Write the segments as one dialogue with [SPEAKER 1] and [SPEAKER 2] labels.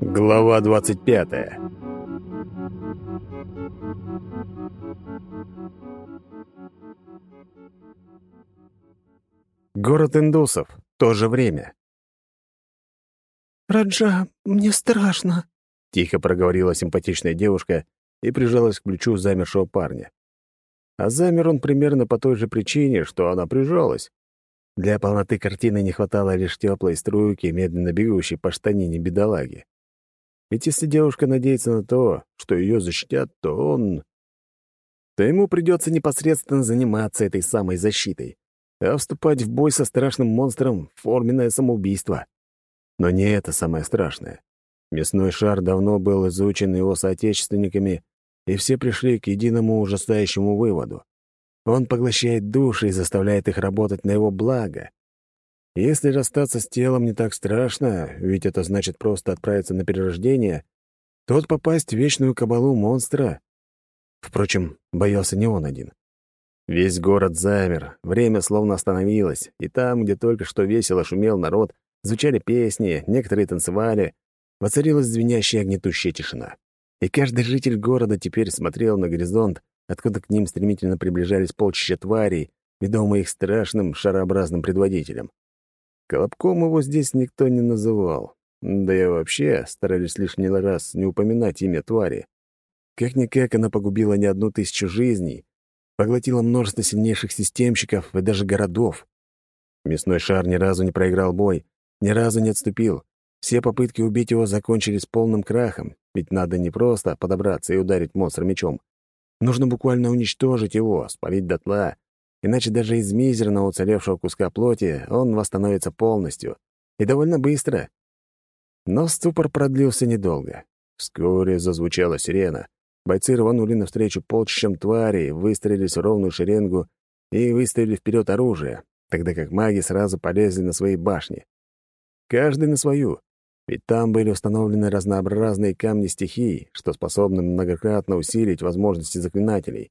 [SPEAKER 1] Глава 25 Город индусов. То же время.
[SPEAKER 2] «Раджа, мне страшно», —
[SPEAKER 1] тихо проговорила симпатичная девушка и прижалась к плечу замершего парня. А замер он примерно по той же причине, что она прижалась. Для полноты картины не хватало лишь теплой струйки, медленно бегущей по штанине бедолаги. Ведь если девушка надеется на то, что ее защитят, то он... то ему придется непосредственно заниматься этой самой защитой. А вступать в бой со страшным монстром — форменное самоубийство. Но не это самое страшное. Мясной шар давно был изучен его соотечественниками, и все пришли к единому ужасающему выводу. Он поглощает души и заставляет их работать на его благо. Если расстаться с телом не так страшно, ведь это значит просто отправиться на перерождение, то вот попасть в вечную кабалу монстра... Впрочем, боялся не он один. Весь город замер, время словно остановилось, и там, где только что весело шумел народ, звучали песни, некоторые танцевали, воцарилась звенящая гнетущая тишина. И каждый житель города теперь смотрел на горизонт, откуда к ним стремительно приближались полчища тварей, ведомые их страшным шарообразным предводителем. Колобком его здесь никто не называл. Да и вообще старались лишний раз не упоминать имя твари. Как-никак она погубила не одну тысячу жизней, поглотила множество сильнейших системщиков и даже городов. Мясной шар ни разу не проиграл бой, ни разу не отступил. Все попытки убить его закончились полным крахом, ведь надо не просто подобраться и ударить монстра мечом, Нужно буквально уничтожить его, спалить дотла, иначе даже из мизерного уцелевшего куска плоти он восстановится полностью. И довольно быстро. Но ступор продлился недолго. Вскоре зазвучала сирена. Бойцы рванули навстречу полчищам тварей, выстрелились в ровную шеренгу и выставили вперед оружие, тогда как маги сразу полезли на свои башни. Каждый на свою. Ведь там были установлены разнообразные камни стихий, что способны многократно усилить возможности заклинателей.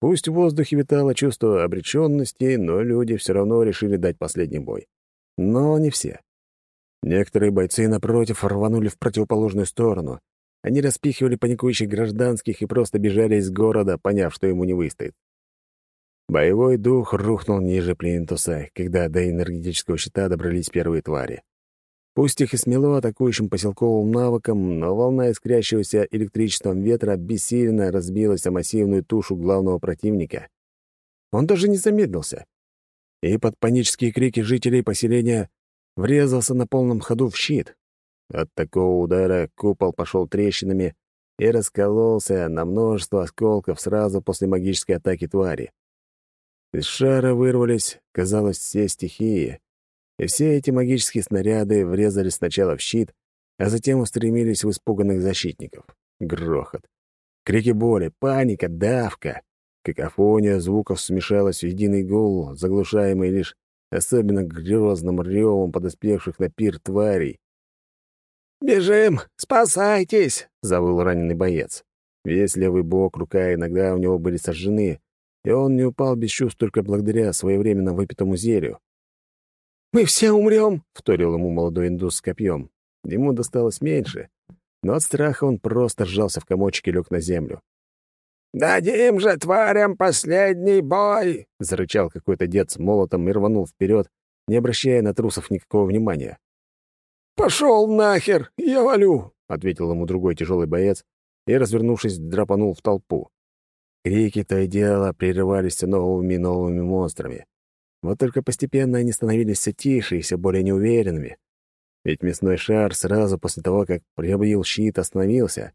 [SPEAKER 1] Пусть в воздухе витало чувство обреченности, но люди все равно решили дать последний бой. Но не все. Некоторые бойцы, напротив, рванули в противоположную сторону. Они распихивали паникующих гражданских и просто бежали из города, поняв, что ему не выстоит. Боевой дух рухнул ниже плинтуса, когда до энергетического щита добрались первые твари. Пусть их и смело атакующим поселковым навыком, но волна искрящегося электричеством ветра бессильно разбилась о массивную тушу главного противника. Он даже не замедлился. И под панические крики жителей поселения врезался на полном ходу в щит. От такого удара купол пошел трещинами и раскололся на множество осколков сразу после магической атаки твари. Из шара вырвались, казалось, все стихии, и все эти магические снаряды врезались сначала в щит, а затем устремились в испуганных защитников. Грохот. Крики боли, паника, давка. Какофония звуков смешалась в единый гул, заглушаемый лишь особенно грозным ревом подоспевших на пир тварей.
[SPEAKER 2] «Бежим! Спасайтесь!» — завыл раненый боец.
[SPEAKER 1] Весь левый бок, рука иногда у него были сожжены, и он не упал без чувств только благодаря своевременно выпитому зелью.
[SPEAKER 2] «Мы все умрем!»
[SPEAKER 1] — вторил ему молодой индус с копьем. Ему досталось меньше, но от страха он просто сжался в комочек и лег на землю.
[SPEAKER 2] «Дадим же тварям последний бой!»
[SPEAKER 1] — зарычал какой-то дед с молотом и рванул вперед, не обращая на трусов никакого внимания.
[SPEAKER 2] «Пошел нахер! Я валю!»
[SPEAKER 1] — ответил ему другой тяжелый боец и, развернувшись, драпанул в толпу. Крики то и дело прерывались новыми новыми монстрами. Вот только постепенно они становились все тише и все более неуверенными. Ведь мясной шар сразу после того, как приобрел щит, остановился.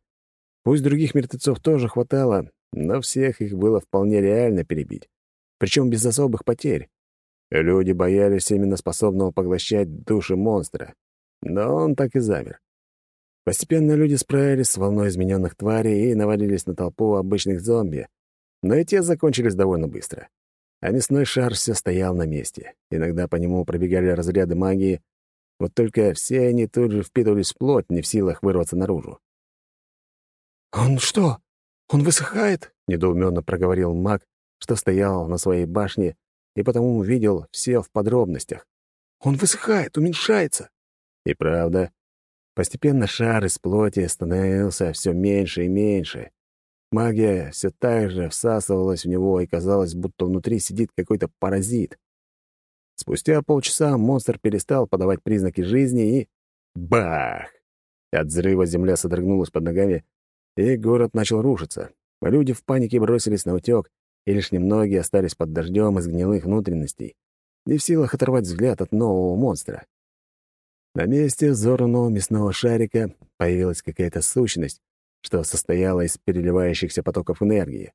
[SPEAKER 1] Пусть других мертвецов тоже хватало, но всех их было вполне реально перебить. Причем без особых потерь. Люди боялись именно способного поглощать души монстра. Но он так и замер. Постепенно люди справились с волной измененных тварей и навалились на толпу обычных зомби. Но и те закончились довольно быстро а мясной шар все стоял на месте. Иногда по нему пробегали разряды магии, вот только все они тут же впитывались в плоть, не в силах вырваться наружу.
[SPEAKER 2] «Он что, он высыхает?»
[SPEAKER 1] — недоуменно проговорил маг, что стоял на своей башне и потому увидел все в подробностях.
[SPEAKER 2] «Он высыхает, уменьшается!»
[SPEAKER 1] И правда, постепенно шар из плоти становился все меньше и меньше. Магия все так же всасывалась в него, и казалось, будто внутри сидит какой-то паразит. Спустя полчаса монстр перестал подавать признаки жизни и... Бах! От взрыва земля содрогнулась под ногами, и город начал рушиться. Люди в панике бросились на утёк, и лишь немногие остались под дождем из гнилых внутренностей, не в силах оторвать взгляд от нового монстра. На месте взорванного мясного шарика появилась какая-то сущность, что состояла из переливающихся потоков энергии.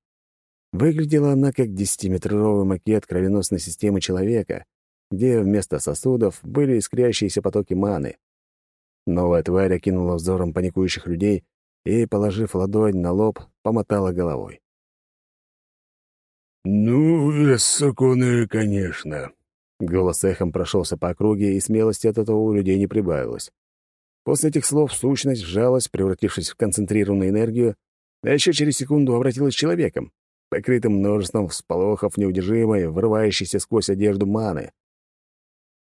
[SPEAKER 1] Выглядела она как десятиметровый макет кровеносной системы человека, где вместо сосудов были искрящиеся потоки маны. Новая тварь окинула взором паникующих людей и, положив ладонь на лоб, помотала головой.
[SPEAKER 3] «Ну, высоконы, конечно».
[SPEAKER 1] Голос эхом прошелся по округе, и смелости от этого у людей не прибавилось. После этих слов сущность сжалась, превратившись в концентрированную энергию, а еще через секунду обратилась человеком, покрытым множеством всполохов неудержимой, вырывающейся сквозь одежду маны.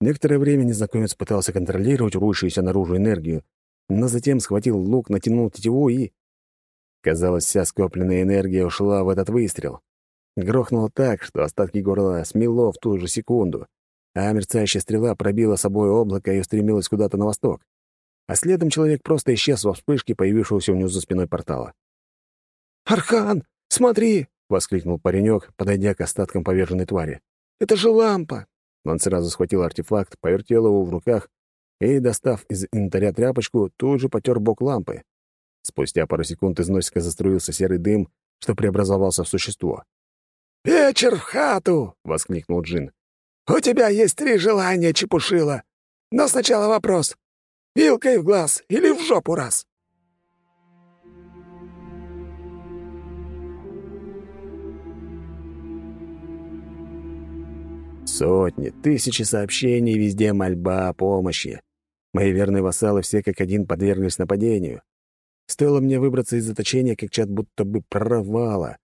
[SPEAKER 1] Некоторое время незнакомец пытался контролировать рвущуюся наружу энергию, но затем схватил лук, натянул тетиву и... Казалось, вся скопленная энергия ушла в этот выстрел. Грохнуло так, что остатки горла смело в ту же секунду, а мерцающая стрела пробила собой облако и устремилась куда-то на восток а следом человек просто исчез во вспышке, появившегося у него за спиной портала.
[SPEAKER 2] «Архан, смотри!»
[SPEAKER 1] — воскликнул паренек, подойдя к остаткам поверженной твари.
[SPEAKER 2] «Это же лампа!»
[SPEAKER 1] Он сразу схватил артефакт, повертел его в руках и, достав из инвентаря тряпочку, тут же потер бок лампы. Спустя пару секунд из носика заструился серый дым, что преобразовался в существо.
[SPEAKER 2] «Вечер в хату!» — воскликнул Джин. «У тебя есть три желания, Чепушила. Но сначала вопрос. Вилкой в глаз или в жопу раз!»
[SPEAKER 1] Сотни, тысячи сообщений, везде мольба о помощи. Мои верные вассалы все как один подверглись нападению. Стоило мне выбраться из заточения, как чат будто бы прорвало.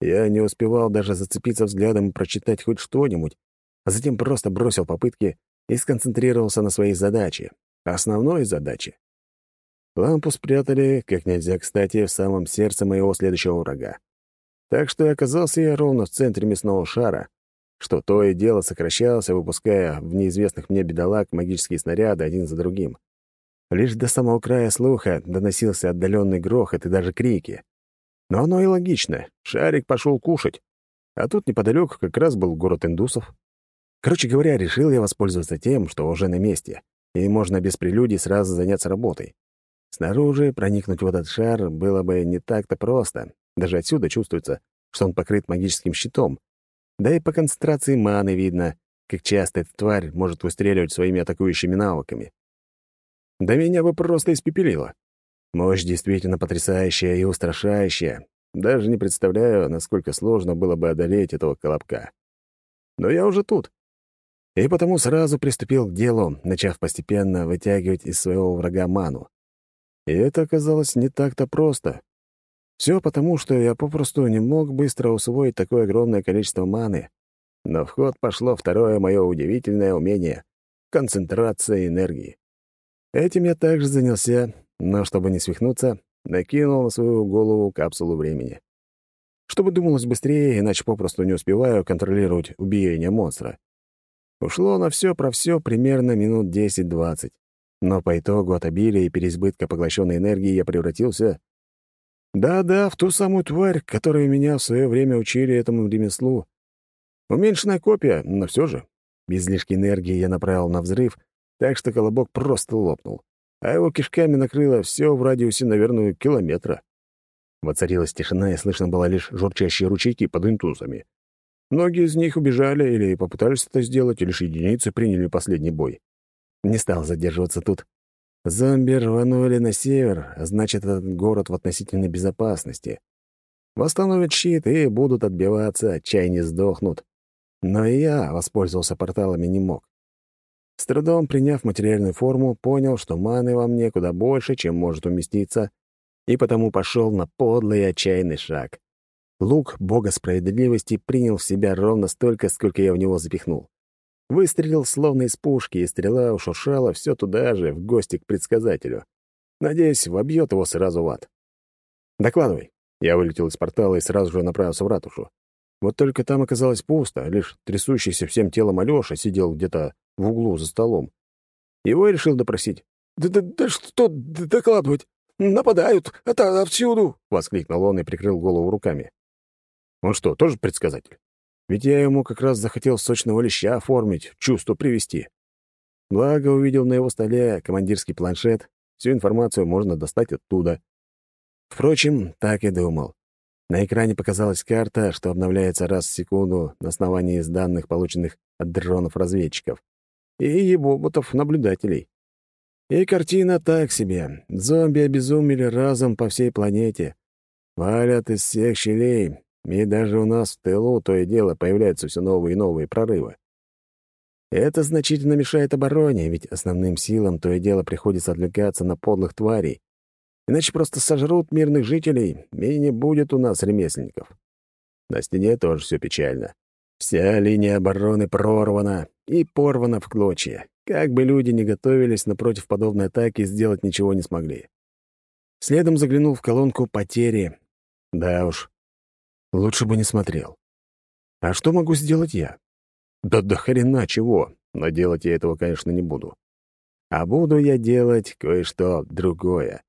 [SPEAKER 1] Я не успевал даже зацепиться взглядом и прочитать хоть что-нибудь, а затем просто бросил попытки и сконцентрировался на своей задаче основной задачи. Лампу спрятали, как нельзя кстати, в самом сердце моего следующего врага. Так что оказался я ровно в центре мясного шара, что то и дело сокращался, выпуская в неизвестных мне бедолаг магические снаряды один за другим. Лишь до самого края слуха доносился отдаленный грохот и даже крики. Но оно и логично. Шарик пошел кушать. А тут неподалеку как раз был город индусов. Короче говоря, решил я воспользоваться тем, что уже на месте и можно без прелюдий сразу заняться работой. Снаружи проникнуть в этот шар было бы не так-то просто. Даже отсюда чувствуется, что он покрыт магическим щитом. Да и по концентрации маны видно, как часто эта тварь может выстреливать своими атакующими навыками. Да меня бы просто испепелило. Мощь действительно потрясающая и устрашающая. Даже не представляю, насколько сложно было бы одолеть этого колобка. Но я уже тут и потому сразу приступил к делу, начав постепенно вытягивать из своего врага ману. И это оказалось не так-то просто. Все потому, что я попросту не мог быстро усвоить такое огромное количество маны. Но в ход пошло второе мое удивительное умение — концентрация энергии. Этим я также занялся, но чтобы не свихнуться, накинул на свою голову капсулу времени. Чтобы думалось быстрее, иначе попросту не успеваю контролировать убиение монстра. Ушло на все про все примерно минут 10-20. Но по итогу от обилия и переизбытка поглощенной энергии я превратился... Да-да, в ту самую тварь, которую меня в свое время учили этому ремеслу. Уменьшенная копия, но все же. Без лишней энергии я направил на взрыв, так что колобок просто лопнул, а его кишками накрыло все в радиусе, наверное, километра. Воцарилась тишина, и слышно было лишь журчащие ручейки под интузами. Многие из них убежали или попытались это сделать, и лишь единицы приняли последний бой. Не стал задерживаться тут. Зомби рванули на север, значит, этот город в относительной безопасности. Восстановят щит и будут отбиваться, чай не сдохнут. Но и я воспользовался порталами не мог. С трудом приняв материальную форму, понял, что маны во мне куда больше, чем может уместиться, и потому пошел на подлый и отчаянный шаг. Лук бога справедливости принял в себя ровно столько, сколько я в него запихнул. Выстрелил словно из пушки, и стрела ушуршала все туда же, в гости к предсказателю. Надеюсь, вобьет его сразу в ад. «Докладывай». Я вылетел из портала и сразу же направился в ратушу. Вот только там оказалось пусто, лишь трясущийся всем телом Алёша сидел где-то в углу за столом. Его я решил допросить.
[SPEAKER 2] «Да, да, да что докладывать? Нападают! Это отсюду!» — воскликнул он и прикрыл голову руками.
[SPEAKER 1] «Он что, тоже предсказатель? Ведь я ему как раз захотел сочного леща оформить, чувство привести. Благо увидел на его столе командирский планшет, всю информацию можно достать оттуда. Впрочем, так и думал. На экране показалась карта, что обновляется раз в секунду на основании данных, полученных от дронов-разведчиков и еботов-наблюдателей. И картина так себе. Зомби обезумели разом по всей планете. Валят из всех щелей, и даже у нас в тылу то и дело появляются все новые и новые прорывы. Это значительно мешает обороне, ведь основным силам то и дело приходится отвлекаться на подлых тварей. Иначе просто сожрут мирных жителей, и не будет у нас ремесленников. На стене тоже все печально. Вся линия обороны прорвана и порвана в клочья. Как бы люди ни готовились, но против подобной атаки сделать ничего не смогли. Следом заглянул в колонку «Потери». Да уж, лучше бы не смотрел. А что могу сделать я? Да до хрена чего, но делать я этого, конечно, не буду. А буду я делать кое-что другое.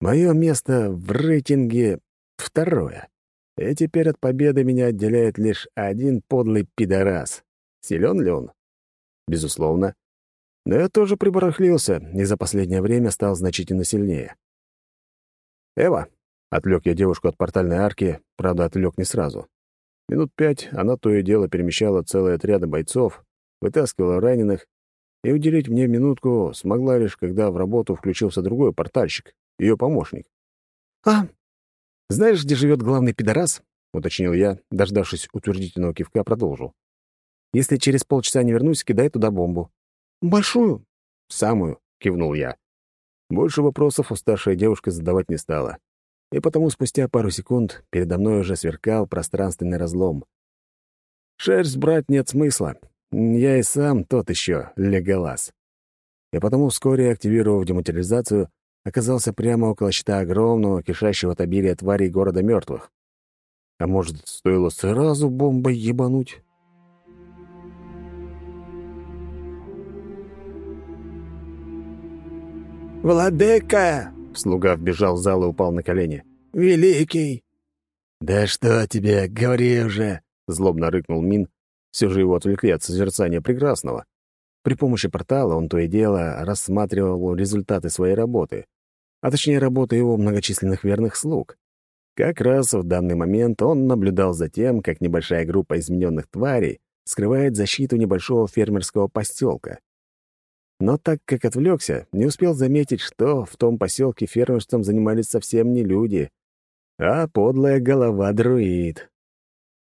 [SPEAKER 1] Мое место в рейтинге второе. И теперь от победы меня отделяет лишь один подлый пидорас. Силен ли он? Безусловно. Но я тоже прибарахлился и за последнее время стал значительно сильнее. «Эва!» — отвлек я девушку от портальной арки, правда, отвлек не сразу. Минут пять она то и дело перемещала целые отряды бойцов, вытаскивала раненых, и уделить мне минутку смогла лишь, когда в работу включился другой портальщик, ее помощник. «А, знаешь, где живет главный пидорас?» — уточнил я, дождавшись утвердительного кивка, продолжил. «Если через полчаса не вернусь, кидай туда бомбу». «Большую?» «Самую», — кивнул я. Больше вопросов у старшей девушки задавать не стала. И потому спустя пару секунд передо мной уже сверкал пространственный разлом. Шерсть брать нет смысла. Я и сам тот еще леголаз. И потому вскоре, активировав дематериализацию, оказался прямо около щита огромного, кишащего от обилия тварей города мертвых. А может, стоило сразу бомбой ебануть?
[SPEAKER 2] «Владыка!»
[SPEAKER 1] — слуга вбежал в зал и упал на колени.
[SPEAKER 2] «Великий!»
[SPEAKER 1] «Да что тебе, говори уже!» — злобно рыкнул Мин. Все же его отвлекли от созерцания прекрасного. При помощи портала он то и дело рассматривал результаты своей работы а точнее работы его многочисленных верных слуг. Как раз в данный момент он наблюдал за тем, как небольшая группа измененных тварей скрывает защиту небольшого фермерского поселка. Но так как отвлекся, не успел заметить, что в том поселке фермерством занимались совсем не люди, а подлая голова-друид.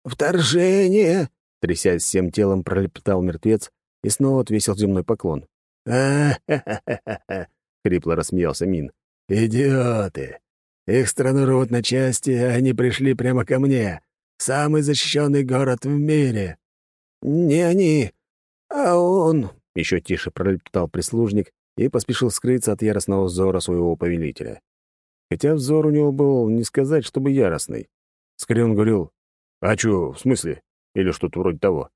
[SPEAKER 2] «Вторжение!» — трясясь всем телом, пролепетал мертвец и снова отвесил земной поклон.
[SPEAKER 1] «А-ха-ха-ха-ха!» — хрипло рассмеялся Мин.
[SPEAKER 2] «Идиоты! Их страну рвут на части, а они пришли прямо ко мне. Самый защищенный город в мире!» «Не они, а он!» — еще тише пролепетал прислужник и поспешил скрыться от яростного взора своего повелителя.
[SPEAKER 1] Хотя взор у него был не сказать, чтобы яростный. Скорее он говорил «А чё, в смысле?» или что-то вроде того.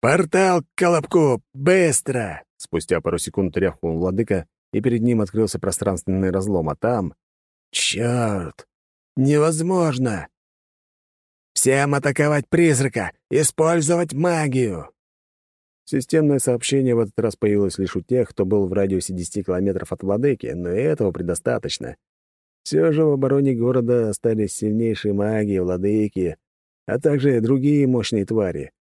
[SPEAKER 2] «Портал к Колобку! Быстро!»
[SPEAKER 1] Спустя пару секунд рявкнул владыка, и перед ним открылся пространственный разлом, а там...
[SPEAKER 2] Черт! Невозможно! Всем атаковать призрака! Использовать магию!»
[SPEAKER 1] Системное сообщение в этот раз появилось лишь у тех, кто был в радиусе 10 километров от владыки, но и этого предостаточно. Все же в обороне города остались сильнейшие маги, владыки, а также другие мощные твари.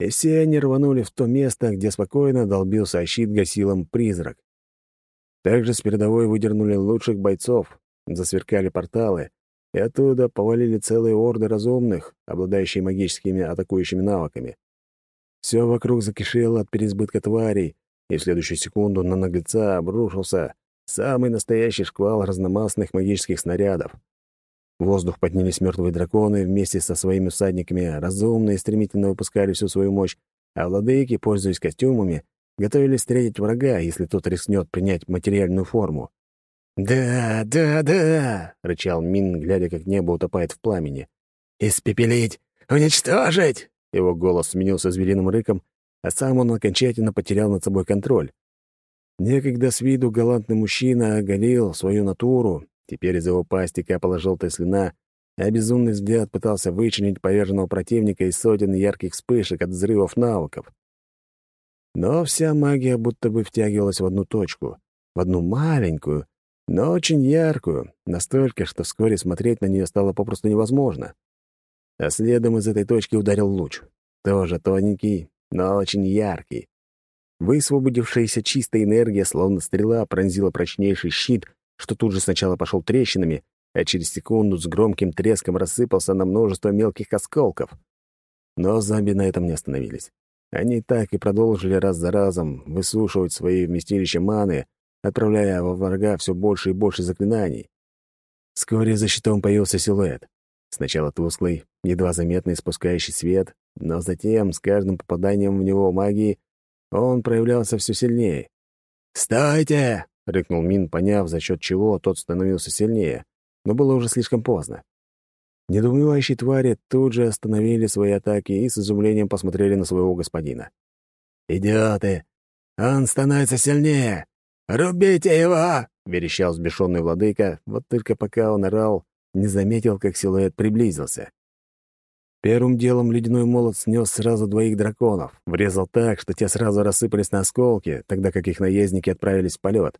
[SPEAKER 1] И все они рванули в то место, где спокойно долбился о щит гасилом призрак. Также с передовой выдернули лучших бойцов, засверкали порталы, и оттуда повалили целые орды разумных, обладающие магическими атакующими навыками. Все вокруг закишело от переизбытка тварей, и в следующую секунду на наглеца обрушился самый настоящий шквал разномастных магических снарядов. В воздух поднялись мертвые драконы вместе со своими всадниками, разумные стремительно выпускали всю свою мощь, а владыки, пользуясь костюмами, готовились встретить врага, если тот рискнет принять материальную форму.
[SPEAKER 2] «Да, да, да!»
[SPEAKER 1] — рычал Мин, глядя, как небо утопает в пламени.
[SPEAKER 2] «Испепелить! Уничтожить!»
[SPEAKER 1] Его голос сменился звериным рыком, а сам он окончательно потерял над собой контроль. Некогда с виду галантный мужчина оголил свою натуру, теперь из его пасти капала желтая слюна, а безумный взгляд пытался вычленить поверженного противника из сотен ярких вспышек от взрывов навыков. Но вся магия будто бы втягивалась в одну точку, в одну маленькую, но очень яркую, настолько, что вскоре смотреть на нее стало попросту невозможно. А следом из этой точки ударил луч. Тоже тоненький, но очень яркий. Высвободившаяся чистая энергия, словно стрела, пронзила прочнейший щит, что тут же сначала пошел трещинами, а через секунду с громким треском рассыпался на множество мелких осколков. Но зомби на этом не остановились. Они так и продолжили раз за разом высушивать свои вместилища маны, отправляя во врага все больше и больше заклинаний. Вскоре за щитом появился силуэт. Сначала тусклый, едва заметный спускающий свет, но затем, с каждым попаданием в него магии, он проявлялся все сильнее.
[SPEAKER 2] «Стойте!»
[SPEAKER 1] — рыкнул Мин, поняв, за счет чего тот становился сильнее, но было уже слишком поздно. Недоумевающие твари тут же остановили свои атаки и с изумлением посмотрели на своего господина.
[SPEAKER 2] «Идиоты! Он становится сильнее! Рубите его!» — верещал взбешенный владыка, вот только пока он орал, не заметил, как силуэт приблизился.
[SPEAKER 1] Первым делом ледяной молот снес сразу двоих драконов, врезал так, что те сразу рассыпались на осколки, тогда как их наездники отправились в полет.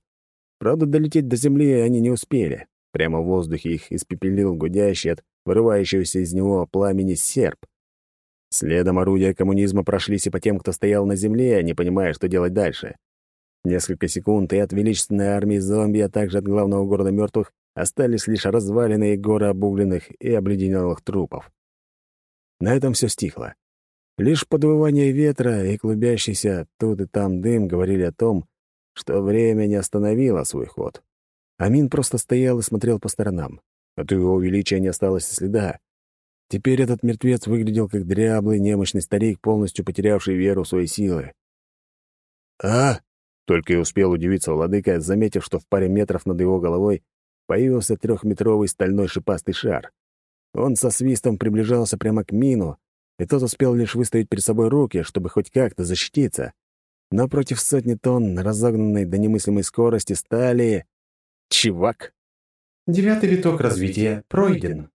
[SPEAKER 1] Правда, долететь до земли они не успели. Прямо в воздухе их испепелил гудящий от вырывающегося из него пламени серп. Следом орудия коммунизма прошлись и по тем, кто стоял на земле, не понимая, что делать дальше. Несколько секунд, и от величественной армии зомби, а также от главного города мертвых, остались лишь разваленные горы обугленных и обледенелых трупов. На этом все стихло. Лишь подвывание ветра и клубящийся тут и там дым говорили о том, что время не остановило свой ход. Амин просто стоял и смотрел по сторонам. От его величия не осталось следа. Теперь этот мертвец выглядел как дряблый, немощный старик, полностью потерявший веру в свои силы.
[SPEAKER 2] «А?»
[SPEAKER 1] — только и успел удивиться владыка, заметив, что в паре метров над его головой появился трехметровый стальной шипастый шар. Он со свистом приближался прямо к мину, и тот успел лишь выставить перед собой руки, чтобы хоть как-то защититься. Но против сотни тонн, разогнанной до немыслимой скорости, стали... Чувак!
[SPEAKER 4] Девятый виток развития пройден.